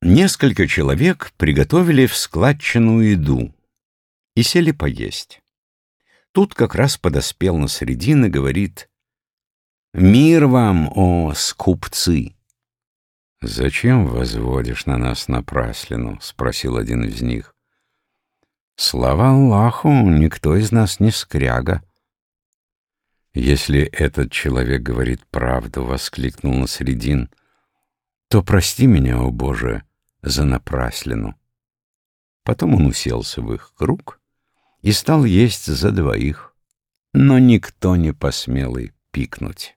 Несколько человек приготовили в складчину еду и сели поесть. Тут как раз подоспел на середину и говорит «Мир вам, о скупцы!» «Зачем возводишь на нас напраслину?» — спросил один из них. «Слава Аллаху, никто из нас не скряга». «Если этот человек говорит правду», — воскликнул Насредин, — «то прости меня, о Боже, за напраслину». Потом он уселся в их круг и стал есть за двоих, но никто не посмел и пикнуть.